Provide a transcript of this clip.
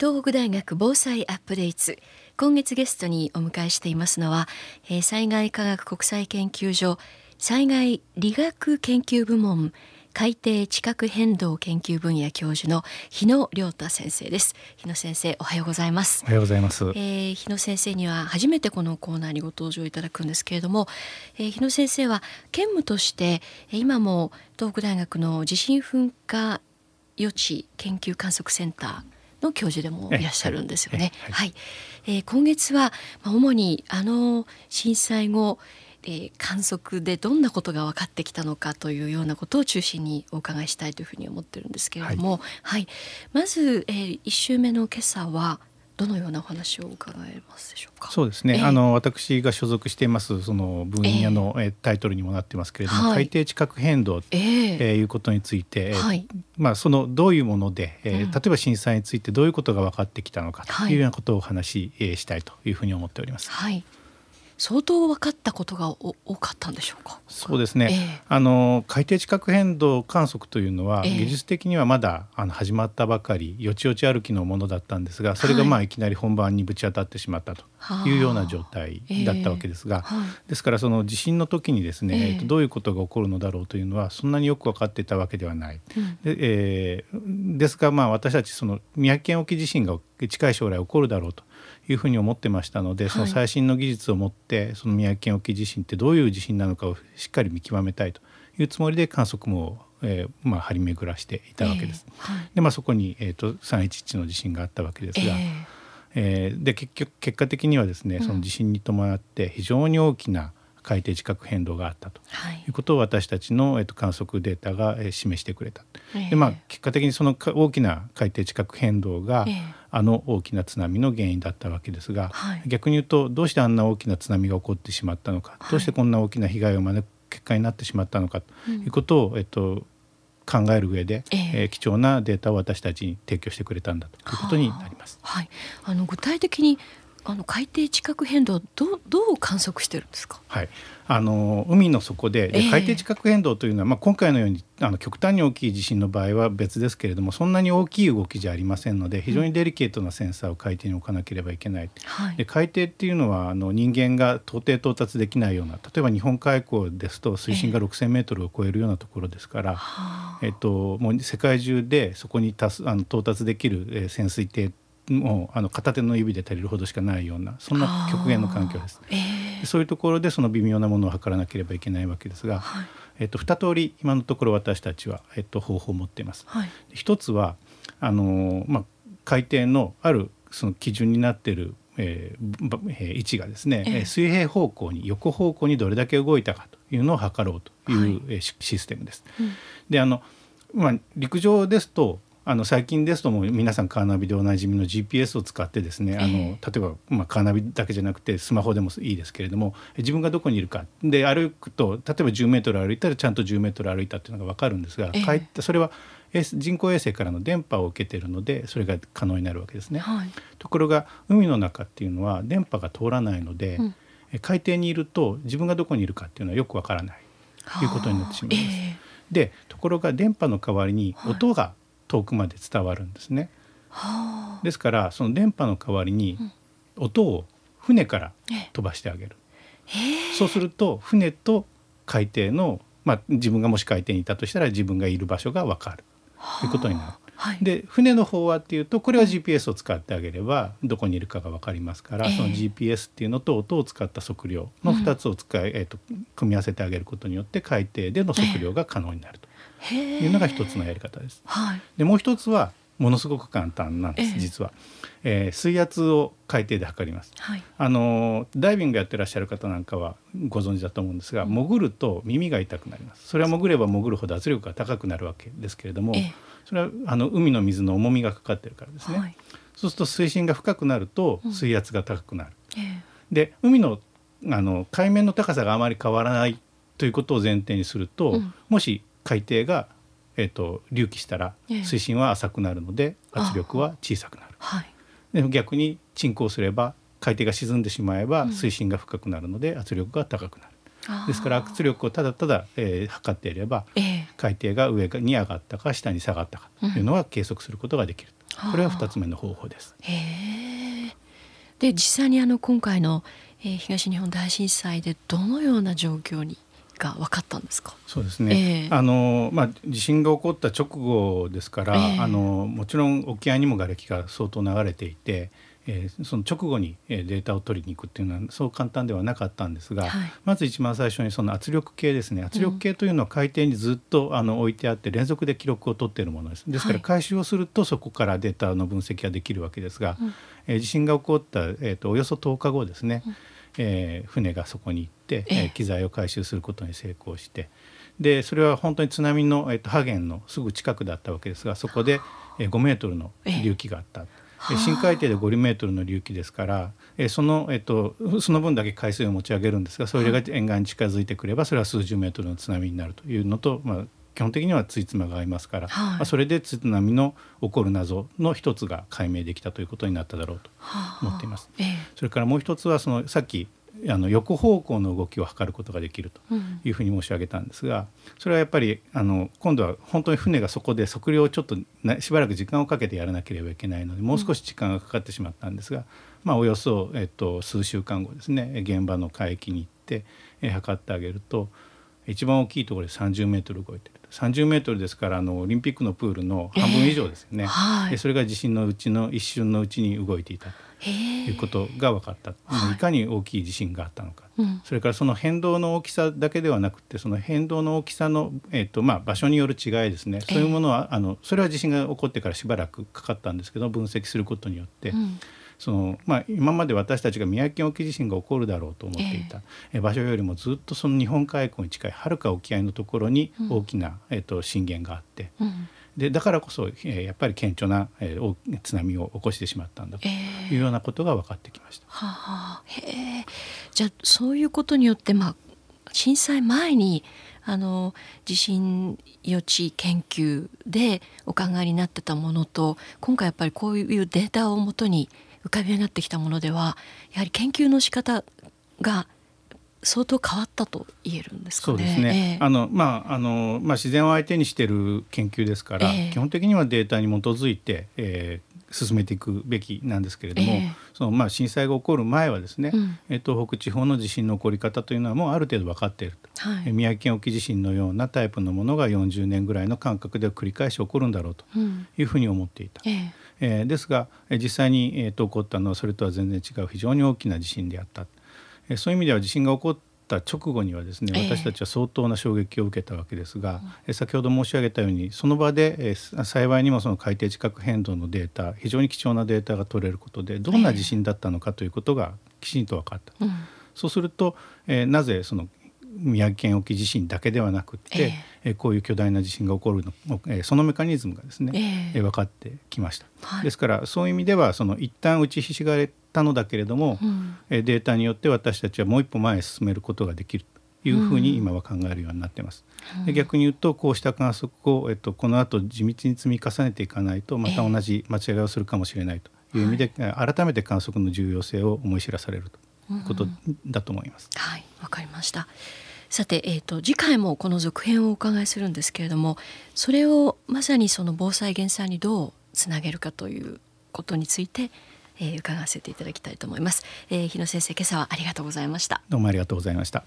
東北大学防災アップデート。今月ゲストにお迎えしていますのは、えー、災害科学国際研究所災害理学研究部門海底地殻変動研究分野教授の日野亮太先生です。日野先生おはようございます。おはようございます、えー、日野先生には初めてこのコーナーにご登場いただくんですけれども、えー、日野先生は兼務として今も東北大学の地震噴火予知研究観測センターの教授でもいらっしゃるんですよね。はい、はい、えー、今月は主にあの震災後えー、観測でどんなことが分かってきたのかというようなことを中心にお伺いしたいというふうに思ってるんですけれども、はい、はい、まず、えー、1週目の今朝はどのようなお話を伺えますでしょうか？そうですね。えー、あの私が所属していますその分野の、えー、タイトルにもなってますけれども、はい、海底地殻変動と、えー、いうことについて、はい、まあそのどういうもので、えー、例えば震災についてどういうことが分かってきたのかというようなことをお話ししたいというふうに思っております。はい。相当分かったことが多かったんでしょうか？そうですね。えー、あの海底地殻変動観測というのは、えー、技術的にはまだあの始まったばかりよちよち歩きのものだったんですが、それがまあいきなり本番にぶち当たってしまったというような状態だったわけですが、えーはい、ですからその地震の時にですね、えー、どういうことが起こるのだろうというのはそんなによく分かっていたわけではない。うん、でえー、ですがまあ私たちその宮城県沖地震が近い将来起こるだろうというふうに思ってましたので、その最新の技術を持ってその宮城県沖地震ってどういう地震なのかをしっかり見極めたいというつもりで観測網を、えーまあ、張り巡らしていたわけです。えーはい、でまあ、そこに、えーと、311の地震があったわけですが、えー。えー、で結局結果的にはですねその地震に伴って非常に大きな海底地殻変動があったと。い。うことを私たちの、えっと、観測データが、え示してくれた。でまあ、結果的にその大きな海底地殻変動が、あの大きな津波の原因だったわけですが、はい、逆に言うとどうしてあんな大きな津波が起こってしまったのか、はい、どうしてこんな大きな被害を招く結果になってしまったのかということを、うん、えっと、考える上で、えー、えー、貴重なデータを私たちに提供してくれたんだということになります。はい、あの具体的にあの海底地殻変動どうどう観測してるんですか？はい、あの海の底でで海底地殻変動というのは、えー、まあ今回のようにあの極端に大きい地震の場合は別ですけれどもそんなに大きい動きじゃありませんので非常にデリケートなセンサーを海底に置かなければいけない。はい、で海底っていうのはあの人間が到底到達できないような例えば日本海溝ですと水深が6,000メートルを超えるようなところですから、えー、えっともう世界中でそこにたすあの到達できる、えー、潜水艇もうあの片手の指で足りるほどしかないようなそんな極限の環境です、えー、そういうところでその微妙なものを測らなければいけないわけですが、はい、えっと、2通り今のところ私たちは、えっと、方法を持っています。はい、一つはあの、まあ、海底のあるその基準になっているえー、位置がですね、えー、水平方向に横方向にどれだけ動いたかというのを測ろうという、はい、システムです。うん、であのまあ、陸上ですとあの最近ですとも皆さんカーナビでおなじみの GPS を使ってですねあの例えば、まあ、カーナビだけじゃなくてスマホでもいいですけれども自分がどこにいるか。で歩くと例えば10メートル歩いたらちゃんと10メートル歩いたっていうのが分かるんですが、えー、それは人工衛星からの電波を受けているのでそれが可能になるわけですね。はい、ところが海の中っていうのは電波が通らないので、うん、海底にいると自分がどこにいるかっていうのはよくわからない。ということになってしまいます。えー、でところが電波の代わりに音が遠くまで伝わるんですね。はあ、ですからその電波の代わりに音を船から飛ばしてあげる。そうすると船と海底の、まあ、自分がもし海底にいたとしたら自分がいる場所が分かるということになる。はい、で船の方はっていうとこれは GPS を使ってあげればどこにいるかが分かりますから、その GPS っていうのと音を使った測量の2つを使い、えー、と組み合わせてあげることによって海底での測量が可能になると。いうのが一つのやり方です。はい、でもう一つはものすごく簡単なんです、実は、えー、水圧を海底で測ります、はい、あのダイビングやってらっしゃる方なんかはご存知だと思うんですが、うん、潜ると耳が痛くなります。それは潜れば潜るほど圧力が高くなるわけですけれども、それはあの海の水の重みがかかってるからですね、はい、そうすると水深が深くなると水圧が高くなる、うん、で海のあの海面の高さがあまり変わらないということを前提にすると、うん、もし海底が、えーと、隆起したら水深は浅くなるので圧力は小さくなる。はい、で逆に沈降すれば海底が沈んでしまえば水深が深くなるので圧力が高くなる。ですから圧力をただただ、えー、測っていれば、えー、海底が上に上がったか下に下がったかというのは計測することができる。これは2つ目の方法です。へで実際にあの今回の、えー、東日本大震災でどのような状況にが分かったんですか？そうですね。えー、あのまあ地震が起こった直後ですから、えー、あのもちろん沖合にも瓦礫が相当流れていて、えー、その直後にデータを取りに行くっていうのはそう簡単ではなかったんですが、はい、まず一番最初にその圧力計ですね。圧力計というのは海底にずっとあの置いてあって連続で記録を取っているものです。ですから回収をするとそこからデータの分析ができるわけですが、えー、地震が起こった、えーと、およそ10日後ですね、えー、船がそこに行って、えー、機材を回収することに成功してでそれは本当に津波の、えーと、波源のすぐ近くだったわけですがそこで、えー、5メートルの隆起があった。深海底で5メートルの隆起ですから、えその,、えっと、その分だけ海水を持ち上げるんですがそれが沿岸に近づいてくればそれは数十メートルの津波になるというのと、まあ、基本的にはついつまが合いますから、はい、まあ、それで津波の起こる謎の一つが解明できたということになっただろうと思っています。はあええ、それからもう一つはそのさっきあの横方向の動きを測ることができるというふうに申し上げたんですが、それはやっぱりあの今度は本当に船がそこで測量をちょっとしばらく時間をかけてやらなければいけないのでもう少し時間がかかってしまったんですが、まあ、およそ、えっと、数週間後ですね現場の海域に行って、え測ってあげると一番大きいところで30メートル超えてる30メートルですからあのオリンピックのプールの半分以上ですよね、えーはい、それが地震のうちの一瞬のうちに動いていたということが分かった、い、かに大きい地震があったのか、はい、それからその変動の大きさだけではなくてその変動の大きさの、えーとまあ、場所による違いですね。そういうものは、えー、あのそれは地震が起こってからしばらくかかったんですけど分析することによって。うんそのまあ、今まで私たちが宮城県沖地震が起こるだろうと思っていた、えー、場所よりもずっとその日本海溝に近いはるか沖合のところに大きな、うん、えーと、震源があって、うん、でだからこそ、えー、やっぱり顕著な、えー、津波を起こしてしまったんだというようなことが分かってきました。えー、はあ、へじゃあそういうことによって、まあ、震災前にあの地震予知研究でお考えになってたものと今回やっぱりこういうデータをもとに浮かび上がってきたものではやはり研究の仕方が相当変わったと言えるんですか、ね、そうですね。えー、あのまああのまあ自然を相手にしている研究ですから、えー、基本的にはデータに基づいて、えー、進めていくべきなんですけれども、えー、そのまあ震災が起こる前はですね、うん、え東北地方の地震の起こり方というのはもうある程度分かっていると、はい、宮城県沖地震のようなタイプのものが40年ぐらいの間隔で繰り返し起こるんだろうというふうに思っていた。うん、えー、ですが実際に、えー、と起こったのはそれとは全然違う非常に大きな地震であった。えー、そういう意味では地震が起こった直後にはですね私たちは相当な衝撃を受けたわけですが、えー、先ほど申し上げたようにその場で、えー、幸いにもその海底地殻変動のデータ非常に貴重なデータが取れることでどんな地震だったのかということがきちんと分かった。えーうんそうすると、えー、なぜその宮城県沖地震だけではなくて、えー、こういう巨大な地震が起こるの、えー、そのメカニズムがですね、えー、分かってきました、はい、ですからそういう意味ではその一旦打ちひしがれたのだけれども、うん、データによって私たちはもう一歩前へ進めることができるというふうに今は考えるようになってます。うん、で逆に言うとこうした観測を、えっと、この後地道に積み重ねていかないとまた同じ間違いをするかもしれないという意味で、えー、改めて観測の重要性を思い知らされるということだと思います。うん、はい。わかりましたさて、えーと、次回もこの続編をお伺いするんですけれどもそれをまさにその防災減災にどうつなげるかということについて、えー、伺わせていただきたいと思います、えー、日野先生今朝はありがとうございました。どうもありがとうございました。